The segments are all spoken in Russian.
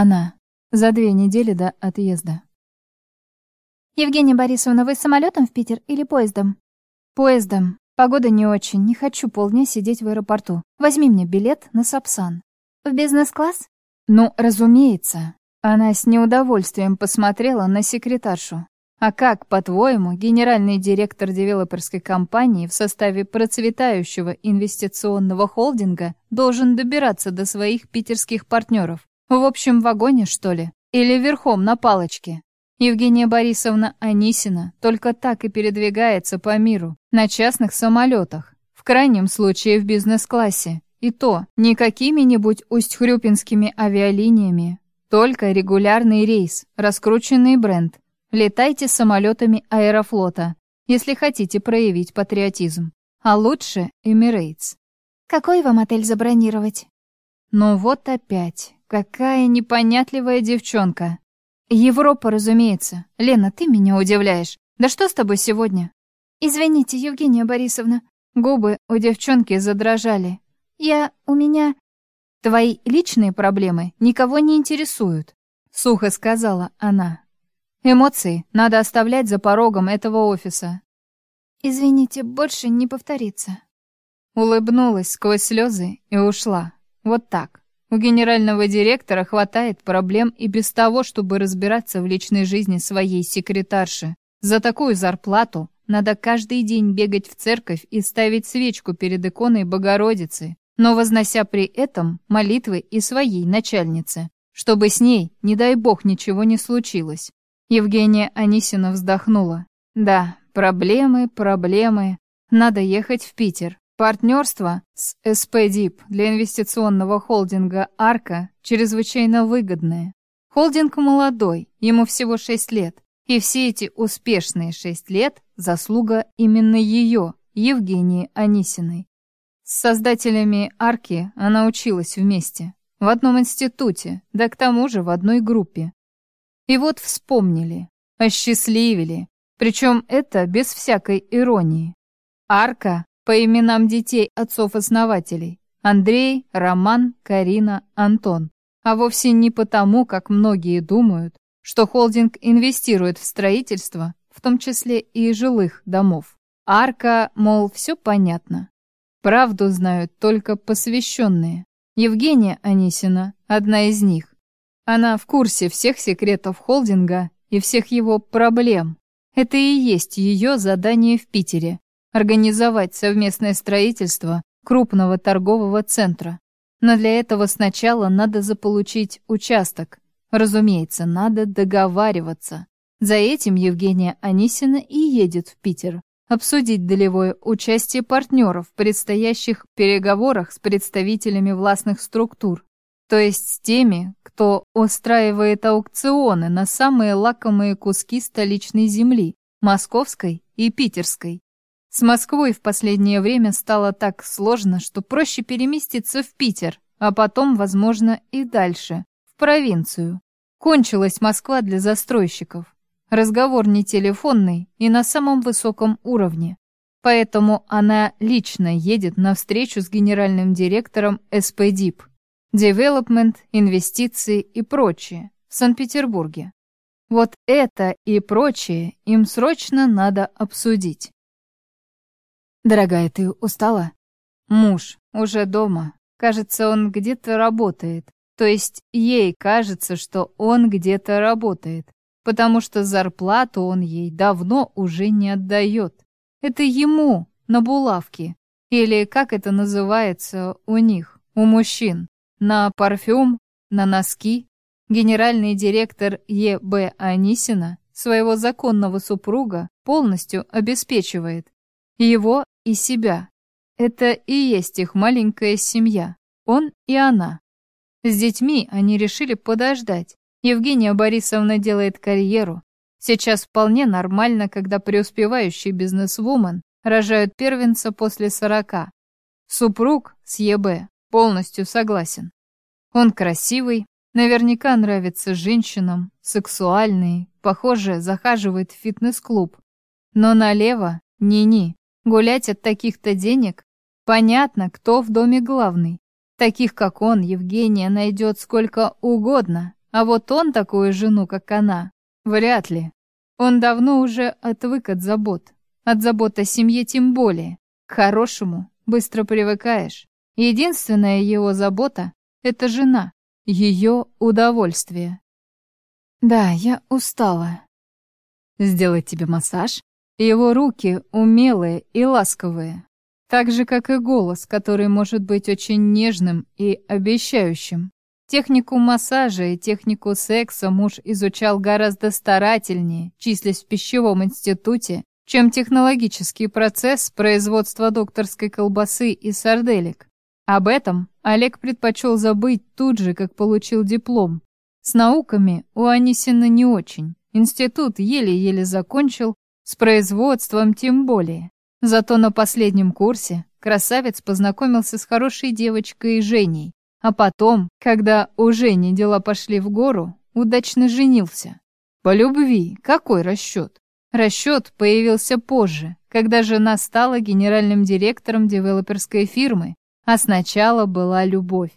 Она. За две недели до отъезда. Евгения Борисовна, вы самолетом в Питер или поездом? Поездом. Погода не очень, не хочу полдня сидеть в аэропорту. Возьми мне билет на Сапсан. В бизнес-класс? Ну, разумеется. Она с неудовольствием посмотрела на секретаршу. А как, по-твоему, генеральный директор девелоперской компании в составе процветающего инвестиционного холдинга должен добираться до своих питерских партнеров? В общем вагоне, что ли? Или верхом на палочке? Евгения Борисовна Анисина только так и передвигается по миру, на частных самолетах, в крайнем случае в бизнес-классе. И то не какими-нибудь усть-хрюпинскими авиалиниями, только регулярный рейс, раскрученный бренд – Летайте самолетами аэрофлота, если хотите проявить патриотизм. А лучше Emirates. Какой вам отель забронировать? Ну вот опять. Какая непонятливая девчонка. Европа, разумеется. Лена, ты меня удивляешь. Да что с тобой сегодня? Извините, Евгения Борисовна. Губы у девчонки задрожали. Я... у меня... Твои личные проблемы никого не интересуют, сухо сказала она. Эмоции надо оставлять за порогом этого офиса. Извините, больше не повторится. Улыбнулась сквозь слезы и ушла. Вот так. У генерального директора хватает проблем и без того, чтобы разбираться в личной жизни своей секретарши. За такую зарплату надо каждый день бегать в церковь и ставить свечку перед иконой Богородицы, но вознося при этом молитвы и своей начальнице, чтобы с ней, не дай бог, ничего не случилось. Евгения Анисина вздохнула. Да, проблемы, проблемы. Надо ехать в Питер. Партнерство с СПДИП для инвестиционного холдинга «Арка» чрезвычайно выгодное. Холдинг молодой, ему всего 6 лет. И все эти успешные 6 лет – заслуга именно ее, Евгении Анисиной. С создателями «Арки» она училась вместе. В одном институте, да к тому же в одной группе. И вот вспомнили, осчастливили, причем это без всякой иронии. Арка по именам детей отцов-основателей. Андрей, Роман, Карина, Антон. А вовсе не потому, как многие думают, что холдинг инвестирует в строительство, в том числе и жилых домов. Арка, мол, все понятно. Правду знают только посвященные. Евгения Анисина – одна из них. Она в курсе всех секретов холдинга и всех его проблем. Это и есть ее задание в Питере – организовать совместное строительство крупного торгового центра. Но для этого сначала надо заполучить участок. Разумеется, надо договариваться. За этим Евгения Анисина и едет в Питер. Обсудить долевое участие партнеров в предстоящих переговорах с представителями властных структур то есть с теми, кто устраивает аукционы на самые лакомые куски столичной земли, московской и питерской. С Москвой в последнее время стало так сложно, что проще переместиться в Питер, а потом, возможно, и дальше, в провинцию. Кончилась Москва для застройщиков. Разговор не телефонный и на самом высоком уровне. Поэтому она лично едет на встречу с генеральным директором СПДИП Девелопмент, инвестиции и прочее в Санкт-Петербурге. Вот это и прочее им срочно надо обсудить. «Дорогая, ты устала?» «Муж уже дома. Кажется, он где-то работает. То есть ей кажется, что он где-то работает, потому что зарплату он ей давно уже не отдает. Это ему на булавки. Или как это называется у них, у мужчин. На парфюм, на носки генеральный директор Е.Б. Анисина своего законного супруга полностью обеспечивает. Его и себя. Это и есть их маленькая семья. Он и она. С детьми они решили подождать. Евгения Борисовна делает карьеру. Сейчас вполне нормально, когда преуспевающий бизнесвумен рожают первенца после сорока. Супруг с ЕБ Полностью согласен. Он красивый, наверняка нравится женщинам, сексуальный, похоже, захаживает в фитнес-клуб. Но налево ни-ни. Гулять от таких-то денег? Понятно, кто в доме главный. Таких, как он, Евгения найдет сколько угодно, А вот он такую жену, как она, вряд ли. Он давно уже отвык от забот. От забот о семье тем более. К хорошему быстро привыкаешь. Единственная его забота — это жена, ее удовольствие. Да, я устала. Сделать тебе массаж? Его руки умелые и ласковые. Так же, как и голос, который может быть очень нежным и обещающим. Технику массажа и технику секса муж изучал гораздо старательнее, числясь в пищевом институте, чем технологический процесс производства докторской колбасы и сарделек. Об этом Олег предпочел забыть тут же, как получил диплом. С науками у Анисина не очень. Институт еле-еле закончил, с производством тем более. Зато на последнем курсе красавец познакомился с хорошей девочкой Женей, а потом, когда у Жени дела пошли в гору, удачно женился. По любви, какой расчет? Расчет появился позже, когда жена стала генеральным директором девелоперской фирмы, а сначала была любовь.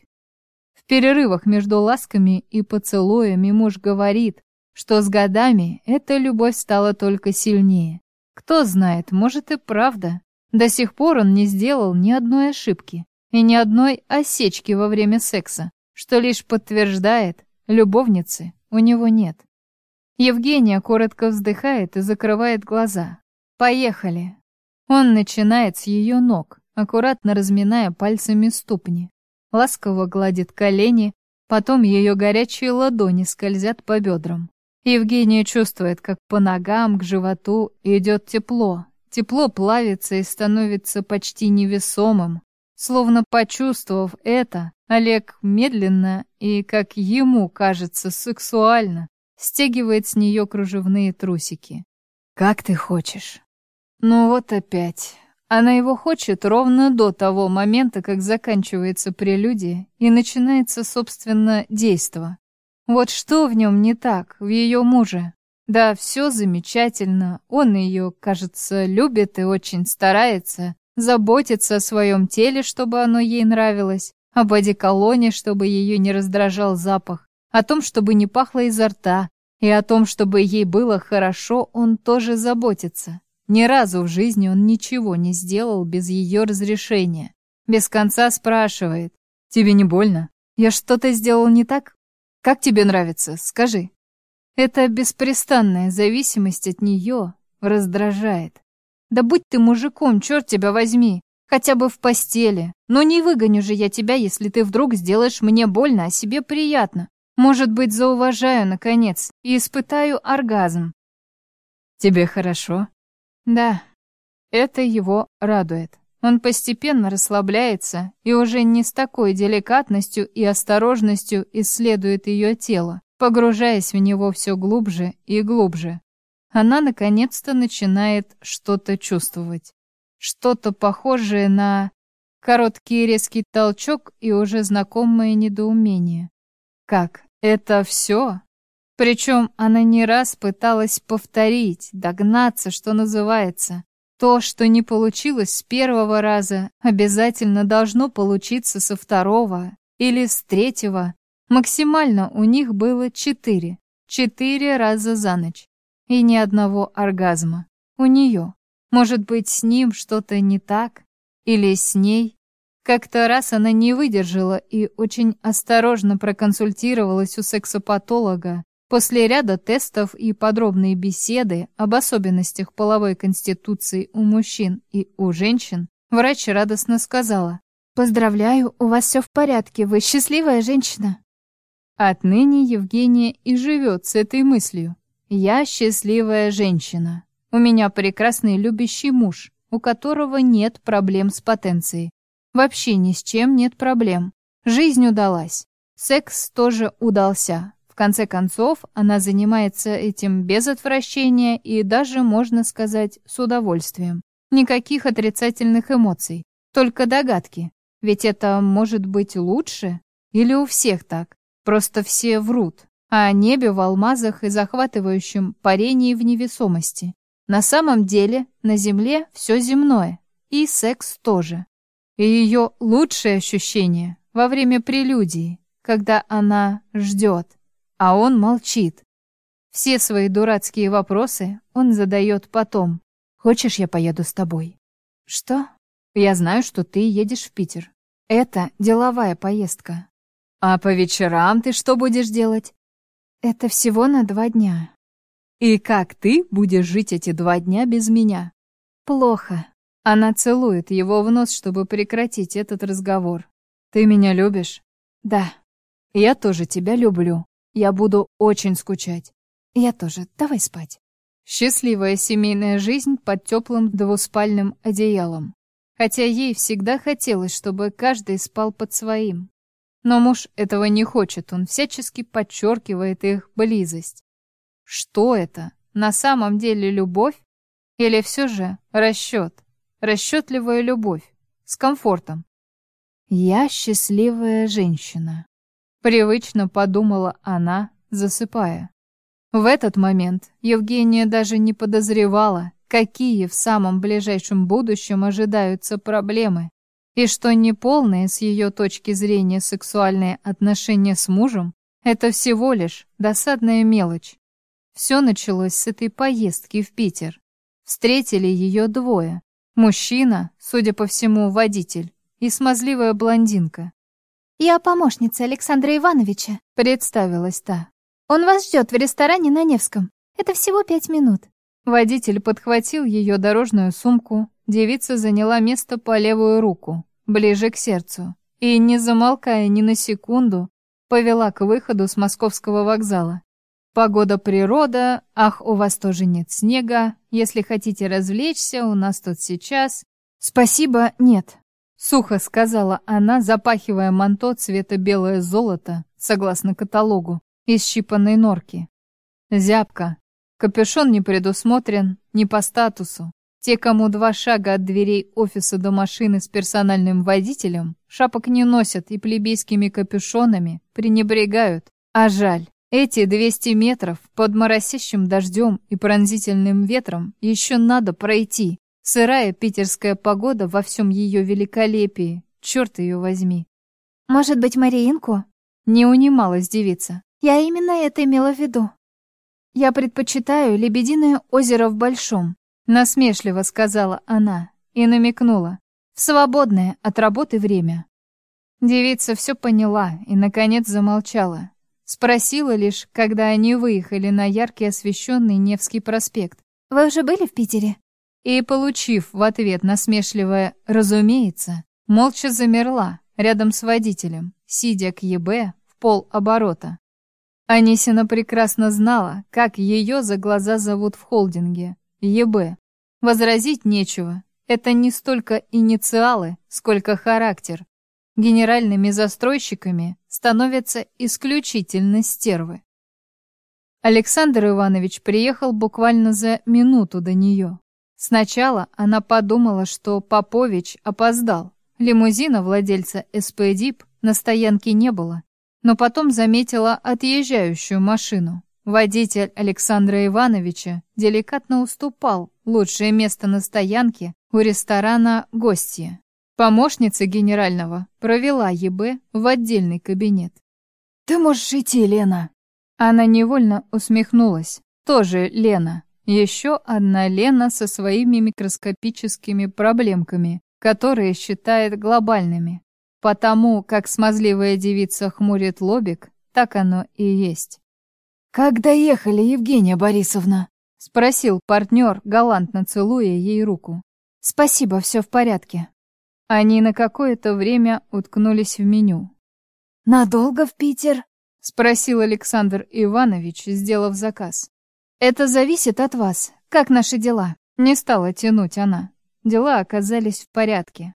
В перерывах между ласками и поцелуями муж говорит, что с годами эта любовь стала только сильнее. Кто знает, может и правда. До сих пор он не сделал ни одной ошибки и ни одной осечки во время секса, что лишь подтверждает, любовницы у него нет. Евгения коротко вздыхает и закрывает глаза. Поехали. Он начинает с ее ног, аккуратно разминая пальцами ступни. Ласково гладит колени, потом ее горячие ладони скользят по бедрам. Евгения чувствует, как по ногам к животу идет тепло. Тепло плавится и становится почти невесомым. Словно почувствовав это, Олег медленно и, как ему кажется, сексуально стягивает с нее кружевные трусики. «Как ты хочешь?» Ну вот опять. Она его хочет ровно до того момента, как заканчивается прелюдия и начинается, собственно, действо. Вот что в нем не так, в ее муже? Да, все замечательно, он ее, кажется, любит и очень старается, заботится о своем теле, чтобы оно ей нравилось, об одеколоне, чтобы ее не раздражал запах, о том, чтобы не пахло изо рта, и о том, чтобы ей было хорошо, он тоже заботится. Ни разу в жизни он ничего не сделал без ее разрешения. Без конца спрашивает. «Тебе не больно? Я что-то сделал не так? Как тебе нравится? Скажи». Эта беспрестанная зависимость от нее раздражает. Да будь ты мужиком, черт тебя возьми, хотя бы в постели. Но не выгоню же я тебя, если ты вдруг сделаешь мне больно, а себе приятно. Может быть, зауважаю, наконец, и испытаю оргазм. Тебе хорошо? Да. Это его радует. Он постепенно расслабляется и уже не с такой деликатностью и осторожностью исследует ее тело, погружаясь в него все глубже и глубже. Она наконец-то начинает что-то чувствовать. Что-то похожее на короткий резкий толчок и уже знакомое недоумение. Как? Это все? Причем она не раз пыталась повторить, догнаться, что называется. То, что не получилось с первого раза, обязательно должно получиться со второго или с третьего. Максимально у них было четыре. Четыре раза за ночь. И ни одного оргазма. У нее. Может быть, с ним что-то не так? Или с ней? Как-то раз она не выдержала и очень осторожно проконсультировалась у сексопатолога, После ряда тестов и подробной беседы об особенностях половой конституции у мужчин и у женщин, врач радостно сказала «Поздравляю, у вас все в порядке, вы счастливая женщина». Отныне Евгения и живет с этой мыслью. «Я счастливая женщина. У меня прекрасный любящий муж, у которого нет проблем с потенцией. Вообще ни с чем нет проблем. Жизнь удалась. Секс тоже удался. В конце концов, она занимается этим без отвращения и даже, можно сказать, с удовольствием. Никаких отрицательных эмоций, только догадки. Ведь это может быть лучше? Или у всех так? Просто все врут. О небе в алмазах и захватывающем парении в невесомости. На самом деле на Земле все земное. И секс тоже. И ее лучшее ощущение во время прелюдии, когда она ждет. А он молчит. Все свои дурацкие вопросы он задает потом. «Хочешь, я поеду с тобой?» «Что?» «Я знаю, что ты едешь в Питер. Это деловая поездка. А по вечерам ты что будешь делать?» «Это всего на два дня». «И как ты будешь жить эти два дня без меня?» «Плохо». Она целует его в нос, чтобы прекратить этот разговор. «Ты меня любишь?» «Да». «Я тоже тебя люблю. Я буду очень скучать». «Я тоже. Давай спать». Счастливая семейная жизнь под теплым двуспальным одеялом. Хотя ей всегда хотелось, чтобы каждый спал под своим. Но муж этого не хочет, он всячески подчеркивает их близость. Что это? На самом деле любовь? Или все же расчет? Расчетливая любовь. С комфортом. «Я счастливая женщина», — привычно подумала она, засыпая. В этот момент Евгения даже не подозревала, какие в самом ближайшем будущем ожидаются проблемы, и что неполные с ее точки зрения сексуальные отношения с мужем — это всего лишь досадная мелочь. Все началось с этой поездки в Питер. Встретили ее двое. Мужчина, судя по всему, водитель, и смазливая блондинка. «Я помощница Александра Ивановича», — представилась та. «Он вас ждет в ресторане на Невском. Это всего пять минут». Водитель подхватил ее дорожную сумку, девица заняла место по левую руку, ближе к сердцу, и, не замолкая ни на секунду, повела к выходу с московского вокзала. Погода природа, ах, у вас тоже нет снега, если хотите развлечься, у нас тут сейчас... Спасибо, нет. Сухо сказала она, запахивая манто цвета белое золото, согласно каталогу, из щипанной норки. Зябко. Капюшон не предусмотрен, не по статусу. Те, кому два шага от дверей офиса до машины с персональным водителем, шапок не носят и плебейскими капюшонами пренебрегают. А жаль. Эти 200 метров под моросящим дождем и пронзительным ветром еще надо пройти. Сырая питерская погода во всем ее великолепии. Черт ее возьми. «Может быть, Мариинку?» Не унималась девица. «Я именно это имела в виду». «Я предпочитаю Лебединое озеро в Большом», насмешливо сказала она и намекнула. «В свободное от работы время». Девица все поняла и, наконец, замолчала. Спросила лишь, когда они выехали на яркий освещенный Невский проспект. «Вы уже были в Питере?» И, получив в ответ насмешливое «разумеется», молча замерла рядом с водителем, сидя к ЕБ в полоборота. Анисина прекрасно знала, как ее за глаза зовут в холдинге – ЕБ. Возразить нечего. Это не столько инициалы, сколько характер. Генеральными застройщиками становятся исключительно стервы. Александр Иванович приехал буквально за минуту до нее. Сначала она подумала, что Попович опоздал. Лимузина владельца СПДИП на стоянке не было, но потом заметила отъезжающую машину. Водитель Александра Ивановича деликатно уступал лучшее место на стоянке у ресторана «Гостья». Помощница генерального провела ЕБ в отдельный кабинет. «Ты можешь идти, Лена!» Она невольно усмехнулась. Тоже Лена. Еще одна Лена со своими микроскопическими проблемками, которые считает глобальными. Потому как смазливая девица хмурит лобик, так оно и есть. «Как доехали, Евгения Борисовна?» — спросил партнер, галантно целуя ей руку. «Спасибо, все в порядке». Они на какое-то время уткнулись в меню. «Надолго в Питер?» — спросил Александр Иванович, сделав заказ. «Это зависит от вас. Как наши дела?» Не стала тянуть она. Дела оказались в порядке.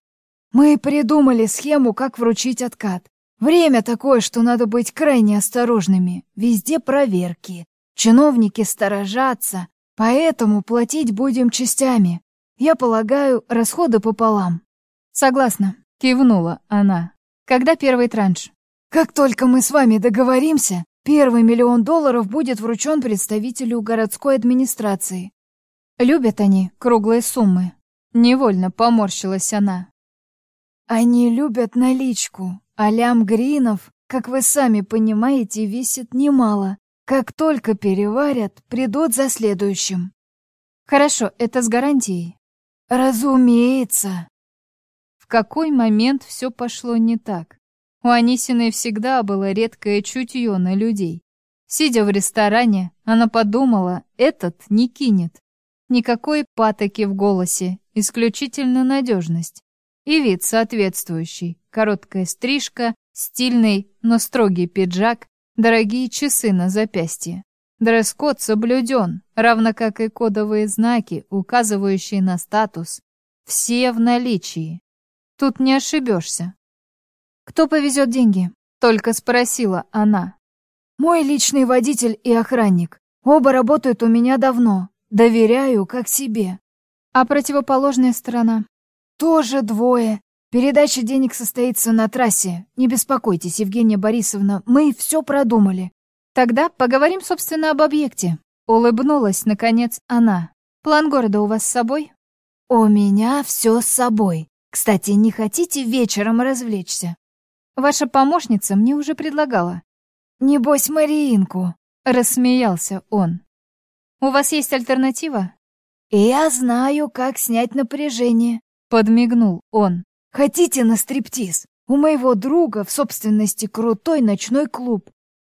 «Мы придумали схему, как вручить откат. Время такое, что надо быть крайне осторожными. Везде проверки. Чиновники сторожатся, поэтому платить будем частями. Я полагаю, расходы пополам. «Согласна», — кивнула она. «Когда первый транш?» «Как только мы с вами договоримся, первый миллион долларов будет вручен представителю городской администрации». «Любят они круглые суммы». Невольно поморщилась она. «Они любят наличку, а лям гринов как вы сами понимаете, весит немало. Как только переварят, придут за следующим. Хорошо, это с гарантией. Разумеется. В какой момент все пошло не так? У Анисиной всегда было редкое чутье на людей. Сидя в ресторане, она подумала, этот не кинет. Никакой патоки в голосе, исключительно надежность. И вид соответствующий. Короткая стрижка, стильный, но строгий пиджак, дорогие часы на запястье. Дресс-код соблюден, равно как и кодовые знаки, указывающие на статус. Все в наличии. Тут не ошибешься. «Кто повезет деньги?» — только спросила она. «Мой личный водитель и охранник. Оба работают у меня давно. Доверяю, как себе». «А противоположная сторона?» «Тоже двое. Передача денег состоится на трассе. Не беспокойтесь, Евгения Борисовна, мы все продумали». «Тогда поговорим, собственно, об объекте». Улыбнулась, наконец, она. «План города у вас с собой?» «У меня все с собой. Кстати, не хотите вечером развлечься?» Ваша помощница мне уже предлагала. Небось, Мариинку, рассмеялся он. У вас есть альтернатива? Я знаю, как снять напряжение, подмигнул он. Хотите на стриптиз? У моего друга в собственности крутой ночной клуб.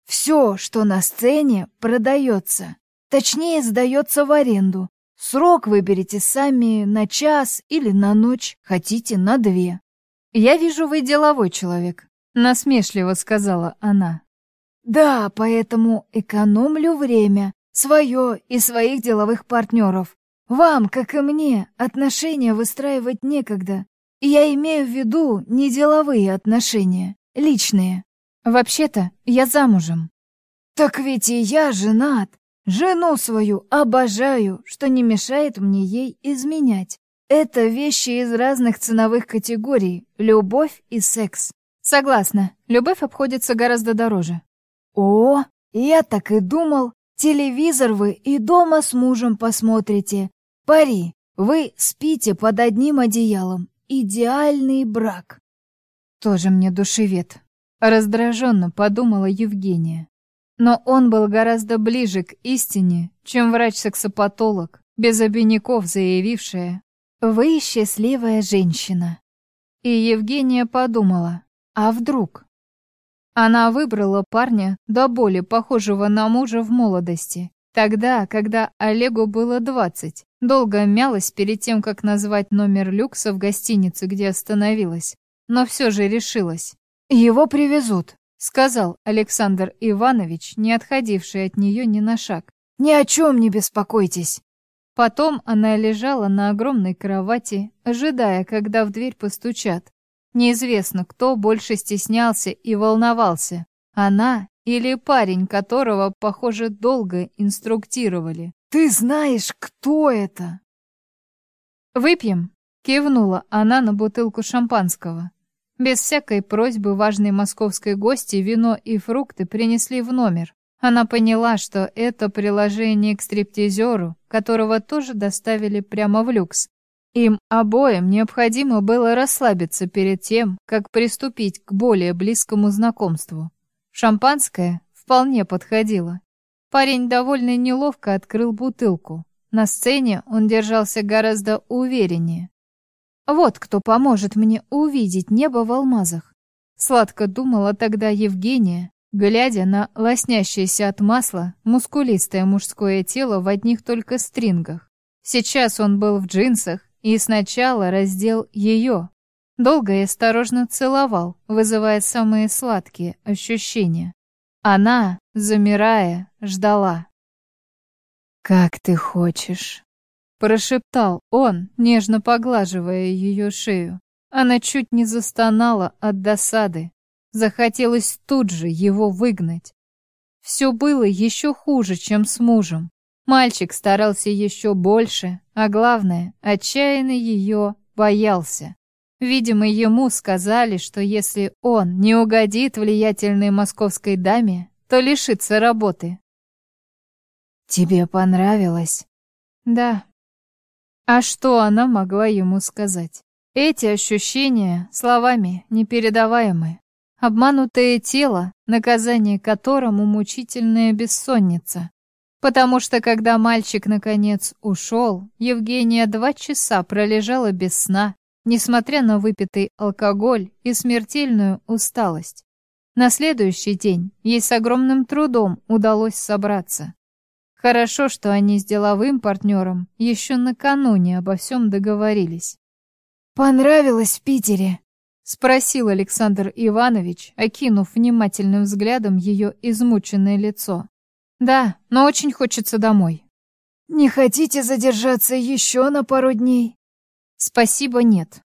Все, что на сцене, продается. Точнее, сдается в аренду. Срок выберите сами на час или на ночь, хотите на две. Я вижу, вы деловой человек насмешливо сказала она. Да, поэтому экономлю время, свое и своих деловых партнеров. Вам, как и мне, отношения выстраивать некогда. И я имею в виду не деловые отношения, личные. Вообще-то, я замужем. Так ведь и я женат. Жену свою обожаю, что не мешает мне ей изменять. Это вещи из разных ценовых категорий, любовь и секс. Согласна, любовь обходится гораздо дороже. О, я так и думал. Телевизор вы и дома с мужем посмотрите. Пари, вы спите под одним одеялом. Идеальный брак. Тоже мне душевед. Раздраженно подумала Евгения. Но он был гораздо ближе к истине, чем врач-сексопатолог, без обиняков заявившая «Вы счастливая женщина». И Евгения подумала, а вдруг? Она выбрала парня до боли похожего на мужа в молодости. Тогда, когда Олегу было двадцать, долго мялась перед тем, как назвать номер люкса в гостинице, где остановилась. Но все же решилась. «Его привезут», — сказал Александр Иванович, не отходивший от нее ни на шаг. «Ни о чем не беспокойтесь». Потом она лежала на огромной кровати, ожидая, когда в дверь постучат. Неизвестно, кто больше стеснялся и волновался, она или парень, которого, похоже, долго инструктировали. «Ты знаешь, кто это?» «Выпьем?» — кивнула она на бутылку шампанского. Без всякой просьбы важной московской гости вино и фрукты принесли в номер. Она поняла, что это приложение к стриптизеру, которого тоже доставили прямо в люкс. Им обоим необходимо было расслабиться перед тем, как приступить к более близкому знакомству. Шампанское вполне подходило. Парень довольно неловко открыл бутылку. На сцене он держался гораздо увереннее. Вот кто поможет мне увидеть небо в алмазах. Сладко думала тогда Евгения, глядя на лоснящееся от масла мускулистое мужское тело в одних только стрингах. Сейчас он был в джинсах, и сначала раздел ее. Долго и осторожно целовал, вызывая самые сладкие ощущения. Она, замирая, ждала. «Как ты хочешь», — прошептал он, нежно поглаживая ее шею. Она чуть не застонала от досады. Захотелось тут же его выгнать. Все было еще хуже, чем с мужем. Мальчик старался еще больше, а главное, отчаянно ее боялся. Видимо, ему сказали, что если он не угодит влиятельной московской даме, то лишится работы. «Тебе понравилось?» «Да». А что она могла ему сказать? Эти ощущения словами непередаваемы. Обманутое тело, наказание которому мучительная бессонница. Потому что, когда мальчик наконец ушел, Евгения два часа пролежала без сна, несмотря на выпитый алкоголь и смертельную усталость. На следующий день ей с огромным трудом удалось собраться. Хорошо, что они с деловым партнером еще накануне обо всем договорились. «Понравилось в Питере?» — спросил Александр Иванович, окинув внимательным взглядом ее измученное лицо. «Да, но очень хочется домой». «Не хотите задержаться еще на пару дней?» «Спасибо, нет».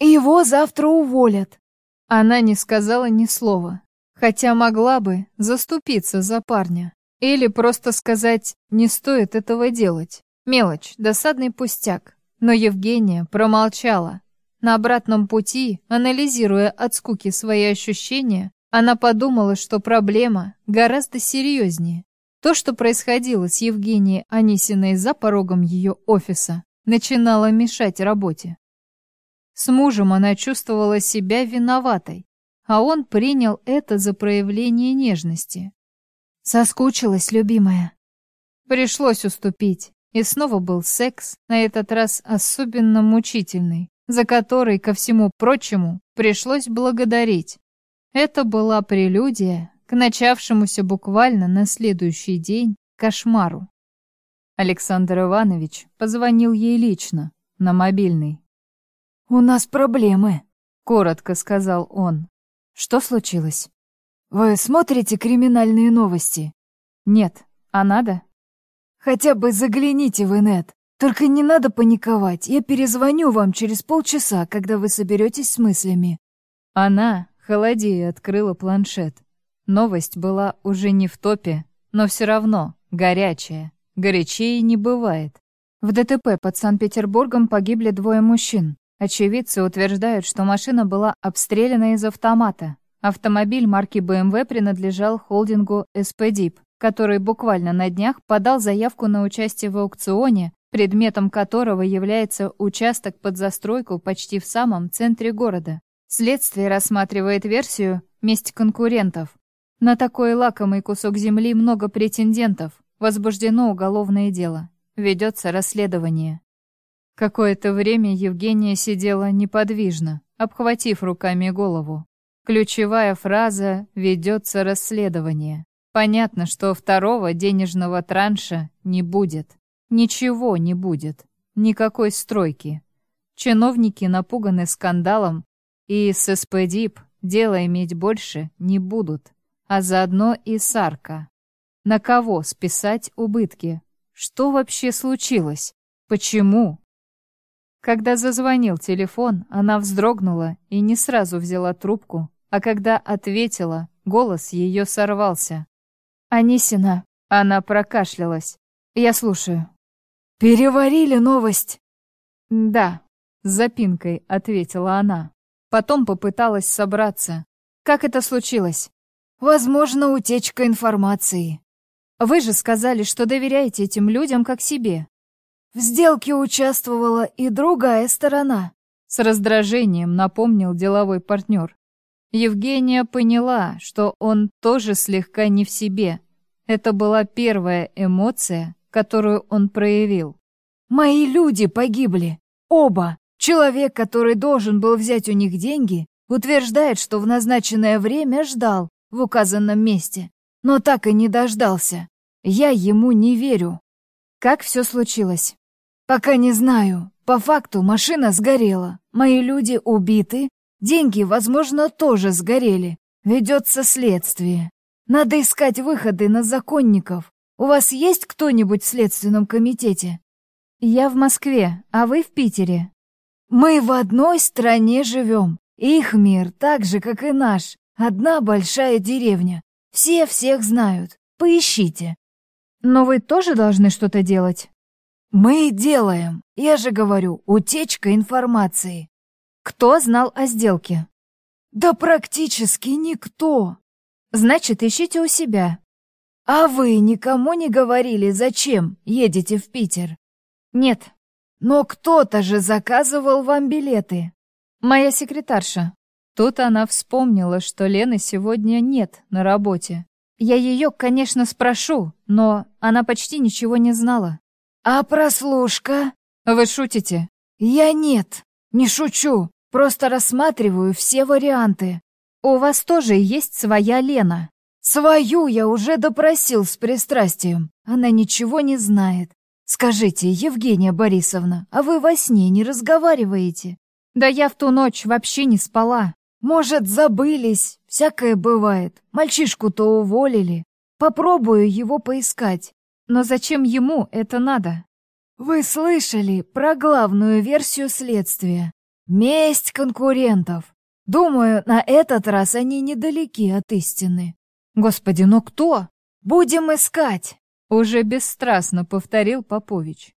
«Его завтра уволят». Она не сказала ни слова, хотя могла бы заступиться за парня. Или просто сказать «не стоит этого делать». Мелочь, досадный пустяк. Но Евгения промолчала. На обратном пути, анализируя от скуки свои ощущения, она подумала, что проблема гораздо серьезнее. То, что происходило с Евгенией Анисиной за порогом ее офиса, начинало мешать работе. С мужем она чувствовала себя виноватой, а он принял это за проявление нежности. Соскучилась, любимая. Пришлось уступить. И снова был секс, на этот раз особенно мучительный, за который, ко всему прочему, пришлось благодарить. Это была прелюдия к начавшемуся буквально на следующий день кошмару. Александр Иванович позвонил ей лично, на мобильный. «У нас проблемы», — коротко сказал он. «Что случилось?» Вы смотрите криминальные новости? Нет. А надо? Хотя бы загляните в инет. Только не надо паниковать. Я перезвоню вам через полчаса, когда вы соберетесь с мыслями. Она, холодея, открыла планшет. Новость была уже не в топе, но все равно горячая. Горячее не бывает. В ДТП под Санкт-Петербургом погибли двое мужчин. Очевидцы утверждают, что машина была обстреляна из автомата. Автомобиль марки BMW принадлежал холдингу «СПДИП», который буквально на днях подал заявку на участие в аукционе, предметом которого является участок под застройку почти в самом центре города. Следствие рассматривает версию «месть конкурентов». На такой лакомый кусок земли много претендентов. Возбуждено уголовное дело. Ведется расследование. Какое-то время Евгения сидела неподвижно, обхватив руками голову. Ключевая фраза «ведется расследование». Понятно, что второго денежного транша не будет. Ничего не будет. Никакой стройки. Чиновники напуганы скандалом, и с СПДИП дело иметь больше не будут. А заодно и Сарка. На кого списать убытки? Что вообще случилось? Почему? Когда зазвонил телефон, она вздрогнула и не сразу взяла трубку, а когда ответила, голос ее сорвался. «Анисина!» Она прокашлялась. «Я слушаю». «Переварили новость?» «Да», — с запинкой ответила она. Потом попыталась собраться. «Как это случилось?» «Возможно, утечка информации». «Вы же сказали, что доверяете этим людям как себе». «В сделке участвовала и другая сторона», — с раздражением напомнил деловой партнер. Евгения поняла, что он тоже слегка не в себе. Это была первая эмоция, которую он проявил. «Мои люди погибли. Оба. Человек, который должен был взять у них деньги, утверждает, что в назначенное время ждал в указанном месте, но так и не дождался. Я ему не верю. Как все случилось? Пока не знаю. По факту машина сгорела. Мои люди убиты, Деньги, возможно, тоже сгорели. Ведется следствие. Надо искать выходы на законников. У вас есть кто-нибудь в следственном комитете? Я в Москве, а вы в Питере. Мы в одной стране живем. Их мир так же, как и наш. Одна большая деревня. Все всех знают. Поищите. Но вы тоже должны что-то делать. Мы делаем. Я же говорю, утечка информации. Кто знал о сделке? Да практически никто. Значит, ищите у себя. А вы никому не говорили, зачем едете в Питер? Нет. Но кто-то же заказывал вам билеты. Моя секретарша. Тут она вспомнила, что Лены сегодня нет на работе. Я ее, конечно, спрошу, но она почти ничего не знала. «А прослушка?» «Вы шутите?» «Я нет, не шучу, просто рассматриваю все варианты». «У вас тоже есть своя Лена?» «Свою я уже допросил с пристрастием. Она ничего не знает. Скажите, Евгения Борисовна, а вы во сне не разговариваете?» «Да я в ту ночь вообще не спала». «Может, забылись? Всякое бывает. Мальчишку-то уволили. Попробую его поискать. Но зачем ему это надо?» «Вы слышали про главную версию следствия? Месть конкурентов. Думаю, на этот раз они недалеки от истины. Господи, но кто? Будем искать!» Уже бесстрастно повторил Попович.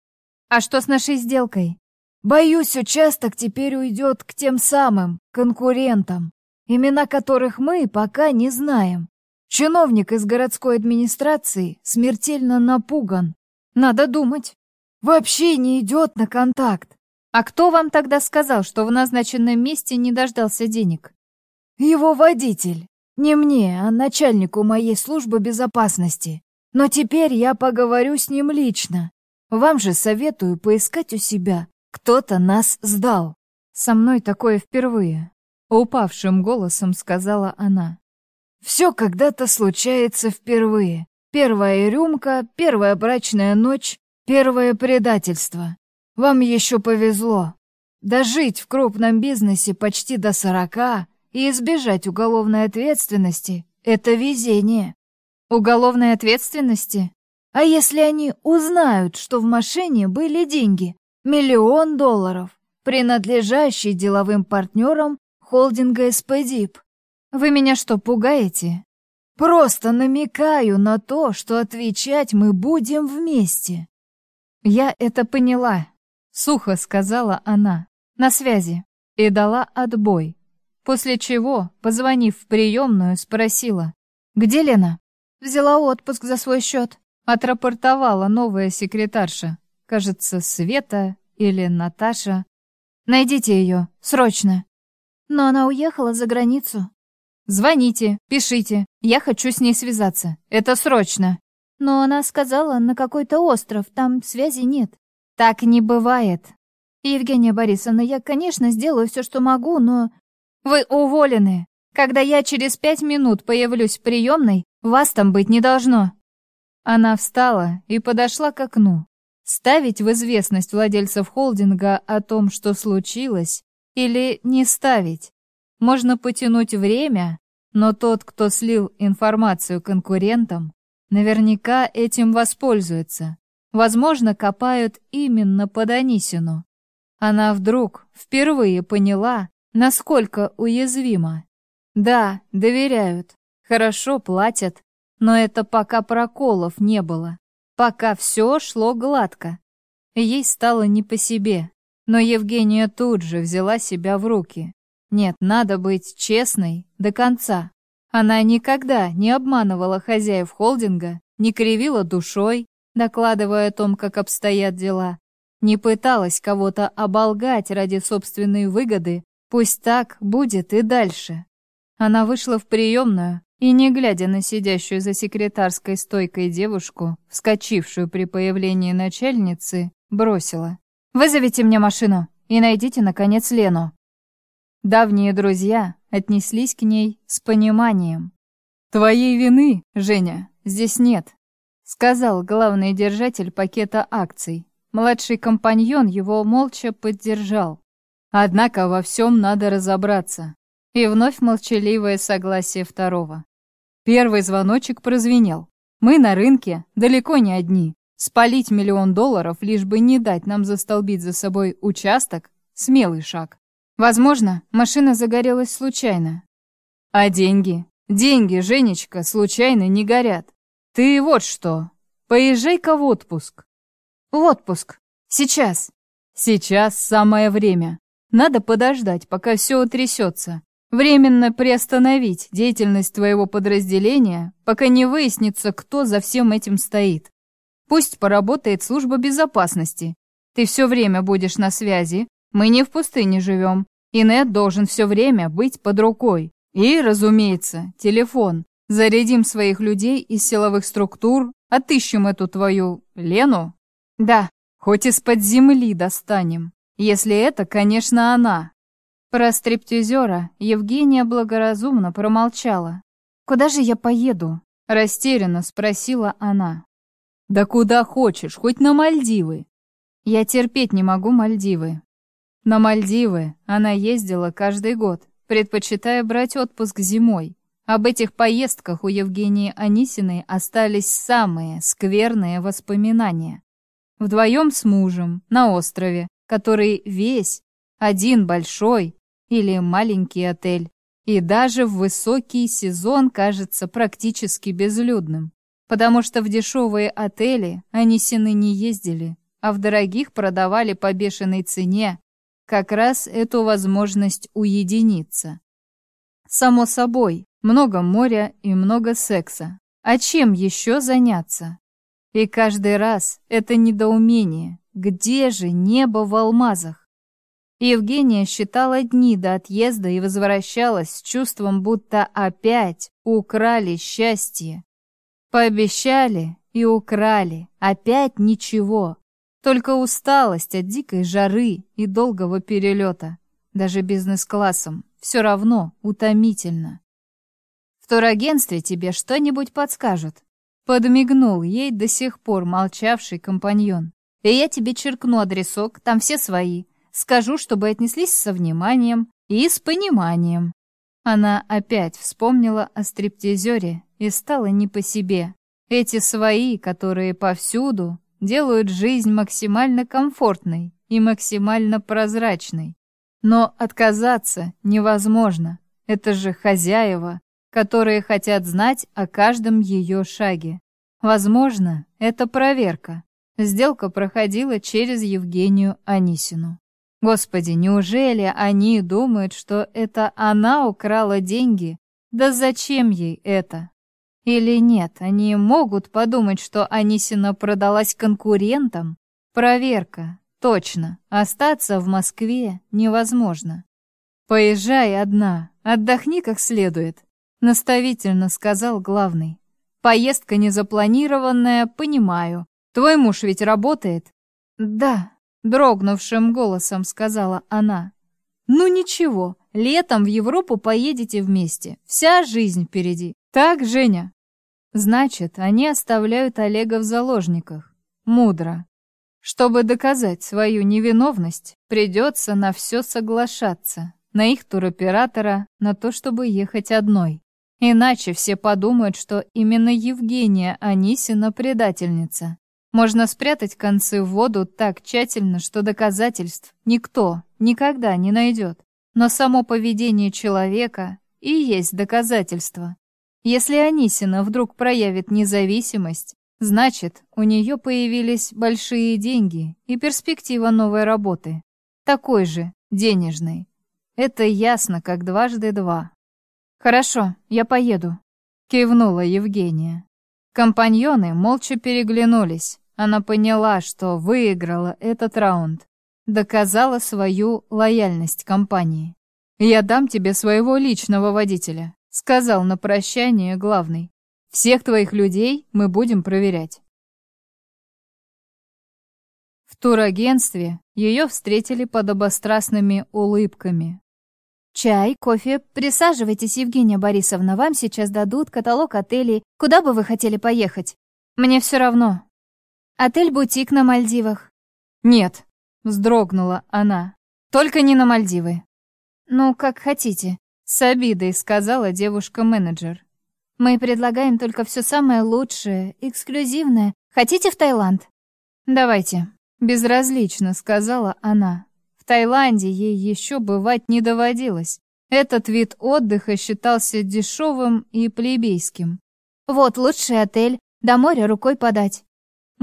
«А что с нашей сделкой?» «Боюсь, участок теперь уйдет к тем самым конкурентам, имена которых мы пока не знаем. Чиновник из городской администрации смертельно напуган. Надо думать. Вообще не идет на контакт. А кто вам тогда сказал, что в назначенном месте не дождался денег? Его водитель. Не мне, а начальнику моей службы безопасности. Но теперь я поговорю с ним лично. Вам же советую поискать у себя. Кто-то нас сдал. Со мной такое впервые. Упавшим голосом сказала она. Все когда-то случается впервые. Первая рюмка, первая брачная ночь, первое предательство. Вам еще повезло. Дожить в крупном бизнесе почти до сорока и избежать уголовной ответственности — это везение. Уголовной ответственности? А если они узнают, что в машине были деньги, миллион долларов, принадлежащие деловым партнерам холдинга «Эспедип»? Вы меня что, пугаете? Просто намекаю на то, что отвечать мы будем вместе. Я это поняла, сухо сказала она. На связи. И дала отбой. После чего, позвонив в приемную, спросила. «Где Лена?» «Взяла отпуск за свой счет», — отрапортовала новая секретарша. Кажется, Света или Наташа. «Найдите ее, срочно». «Но она уехала за границу». «Звоните, пишите, я хочу с ней связаться. Это срочно». «Но она сказала, на какой-то остров, там связи нет». «Так не бывает». «Евгения Борисовна, я, конечно, сделаю все, что могу, но...» Вы уволены. Когда я через пять минут появлюсь в приемной, вас там быть не должно». Она встала и подошла к окну. Ставить в известность владельцев холдинга о том, что случилось, или не ставить? Можно потянуть время, но тот, кто слил информацию конкурентам, наверняка этим воспользуется. Возможно, копают именно под Анисину. Она вдруг впервые поняла, насколько уязвима. Да, доверяют, хорошо платят, но это пока проколов не было, пока все шло гладко. Ей стало не по себе, но Евгения тут же взяла себя в руки. Нет, надо быть честной до конца. Она никогда не обманывала хозяев холдинга, не кривила душой, докладывая о том, как обстоят дела, не пыталась кого-то оболгать ради собственной выгоды Пусть так будет и дальше. Она вышла в приемную и, не глядя на сидящую за секретарской стойкой девушку, вскочившую при появлении начальницы, бросила. «Вызовите мне машину и найдите, наконец, Лену». Давние друзья отнеслись к ней с пониманием. «Твоей вины, Женя, здесь нет», — сказал главный держатель пакета акций. Младший компаньон его молча поддержал. Однако во всем надо разобраться. И вновь молчаливое согласие второго. Первый звоночек прозвенел. Мы на рынке, далеко не одни. Спалить миллион долларов, лишь бы не дать нам застолбить за собой участок — смелый шаг. Возможно, машина загорелась случайно. А деньги? Деньги, Женечка, случайно не горят. Ты вот что, поезжай-ка в отпуск. В отпуск. Сейчас. Сейчас самое время. Надо подождать, пока все утрясется. Временно приостановить деятельность твоего подразделения, пока не выяснится, кто за всем этим стоит. Пусть поработает служба безопасности. Ты все время будешь на связи. Мы не в пустыне живем. И нет должен все время быть под рукой. И, разумеется, телефон. Зарядим своих людей из силовых структур, отыщем эту твою Лену. Да, хоть из-под земли достанем. Если это, конечно, она. Про стриптизера Евгения благоразумно промолчала. «Куда же я поеду?» — растерянно спросила она. «Да куда хочешь, хоть на Мальдивы». «Я терпеть не могу Мальдивы». На Мальдивы она ездила каждый год, предпочитая брать отпуск зимой. Об этих поездках у Евгении Анисиной остались самые скверные воспоминания. Вдвоем с мужем, на острове, который весь, один большой, или маленький отель. И даже в высокий сезон кажется практически безлюдным, потому что в дешевые отели они сины не ездили, а в дорогих продавали по бешеной цене как раз эту возможность уединиться. Само собой, много моря и много секса. А чем еще заняться? И каждый раз это недоумение. Где же небо в алмазах? Евгения считала дни до отъезда и возвращалась с чувством, будто опять украли счастье. Пообещали и украли, опять ничего. Только усталость от дикой жары и долгого перелета. Даже бизнес-классом все равно утомительно. В турагентстве тебе что-нибудь подскажут. Подмигнул ей до сих пор молчавший компаньон. И я тебе черкну адресок, там все свои. Скажу, чтобы отнеслись со вниманием и с пониманием. Она опять вспомнила о стриптизере и стала не по себе. Эти свои, которые повсюду, делают жизнь максимально комфортной и максимально прозрачной. Но отказаться невозможно. Это же хозяева, которые хотят знать о каждом ее шаге. Возможно, это проверка. Сделка проходила через Евгению Анисину. Господи, неужели они думают, что это она украла деньги? Да зачем ей это? Или нет, они могут подумать, что Анисина продалась конкурентам? Проверка. Точно. Остаться в Москве невозможно. Поезжай одна, отдохни как следует, наставительно сказал главный. Поездка незапланированная, понимаю. Твой муж ведь работает? Да, дрогнувшим голосом сказала она. Ну ничего, летом в Европу поедете вместе. Вся жизнь впереди. Так, Женя? Значит, они оставляют Олега в заложниках. Мудро. Чтобы доказать свою невиновность, придется на все соглашаться. На их туроператора, на то, чтобы ехать одной. Иначе все подумают, что именно Евгения Анисина предательница. Можно спрятать концы в воду так тщательно, что доказательств никто никогда не найдет. Но само поведение человека и есть доказательство. Если Анисина вдруг проявит независимость, значит, у нее появились большие деньги и перспектива новой работы. Такой же, денежной. Это ясно, как дважды два. «Хорошо, я поеду», — кивнула Евгения. Компаньоны молча переглянулись. Она поняла, что выиграла этот раунд. Доказала свою лояльность компании. «Я дам тебе своего личного водителя», — сказал на прощание главный. «Всех твоих людей мы будем проверять». В турагентстве ее встретили под обострастными улыбками. «Чай, кофе, присаживайтесь, Евгения Борисовна, вам сейчас дадут каталог отелей. Куда бы вы хотели поехать?» «Мне все равно», Отель-бутик на Мальдивах. Нет, вздрогнула она. Только не на Мальдивы. Ну, как хотите, с обидой сказала девушка-менеджер. Мы предлагаем только все самое лучшее, эксклюзивное. Хотите в Таиланд? Давайте, безразлично сказала она. В Таиланде ей еще бывать не доводилось. Этот вид отдыха считался дешевым и плебейским. Вот лучший отель, до моря рукой подать.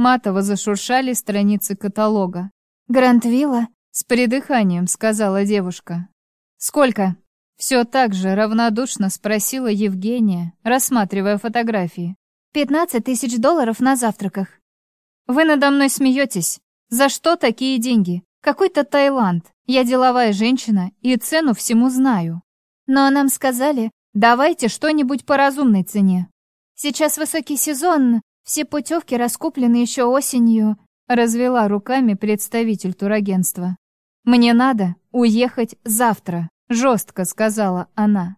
Матово зашуршали страницы каталога. «Гранд-вилла?» — с придыханием сказала девушка. «Сколько?» — все так же равнодушно спросила Евгения, рассматривая фотографии. «Пятнадцать тысяч долларов на завтраках». «Вы надо мной смеетесь. За что такие деньги? Какой-то Таиланд. Я деловая женщина и цену всему знаю. Но нам сказали, давайте что-нибудь по разумной цене. Сейчас высокий сезон, все путевки раскуплены еще осенью, развела руками представитель турагентства. Мне надо уехать завтра, жестко сказала она.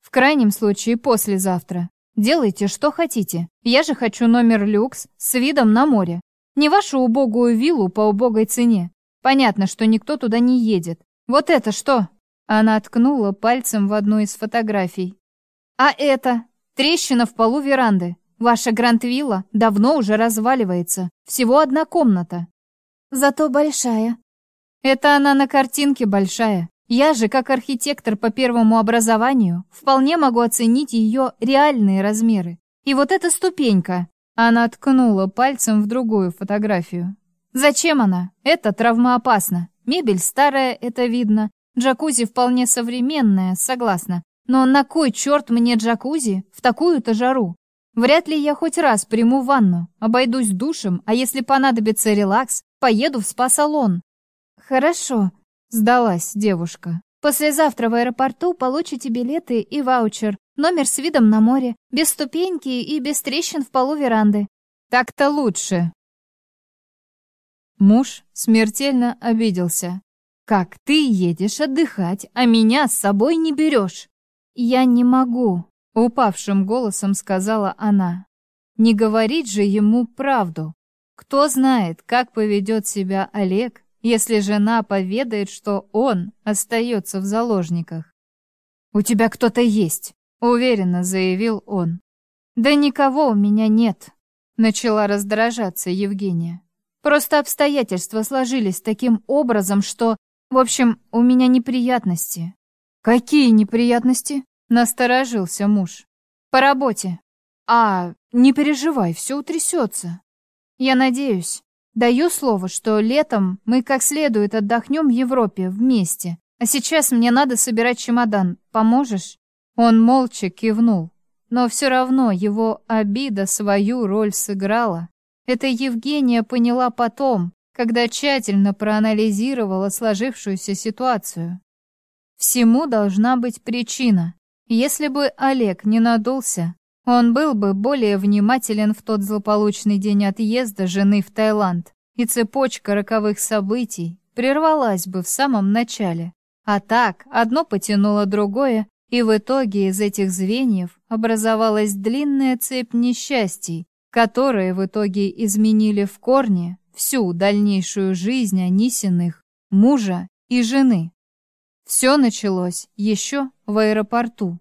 В крайнем случае послезавтра. Делайте, что хотите. Я же хочу номер люкс с видом на море. Не вашу убогую виллу по убогой цене. Понятно, что никто туда не едет. Вот это что? Она ткнула пальцем в одну из фотографий. А это трещина в полу веранды. Ваша гранд-вилла давно уже разваливается. Всего одна комната. Зато большая. Это она на картинке большая. Я же, как архитектор по первому образованию, вполне могу оценить ее реальные размеры. И вот эта ступенька. Она ткнула пальцем в другую фотографию. Зачем она? Это травмоопасно. Мебель старая, это видно. Джакузи вполне современная, согласна. Но на кой черт мне джакузи в такую-то жару? Вряд ли я хоть раз приму ванну, обойдусь душем, а если понадобится релакс, поеду в спа-салон. Хорошо, Сдалась девушка. Послезавтра в аэропорту получите билеты и ваучер. Номер с видом на море, без ступеньки и без трещин в полу веранды. Так-то лучше. Муж смертельно обиделся. Как ты едешь отдыхать, а меня с собой не берешь? Я не могу, упавшим голосом сказала она. Не говорить же ему правду. Кто знает, как поведет себя Олег, если жена поведает, что он остается в заложниках. «У тебя кто-то есть», — уверенно заявил он. «Да никого у меня нет», — начала раздражаться Евгения. «Просто обстоятельства сложились таким образом, что... В общем, у меня неприятности». «Какие неприятности?» — насторожился муж. «По работе». «А, не переживай, все утрясется». «Я надеюсь». Даю слово, что летом мы как следует отдохнем в Европе вместе. А сейчас мне надо собирать чемодан. Поможешь?» Он молча кивнул. Но все равно его обида свою роль сыграла. Это Евгения поняла потом, когда тщательно проанализировала сложившуюся ситуацию. Всему должна быть причина. Если бы Олег не надулся, он был бы более внимателен в тот злополучный день отъезда жены в Таиланд, и цепочка роковых событий прервалась бы в самом начале. А так, одно потянуло другое, и в итоге из этих звеньев образовалась длинная цепь несчастий, которые в итоге изменили в корне всю дальнейшую жизнь Анисиных, мужа и жены. Все началось еще в аэропорту.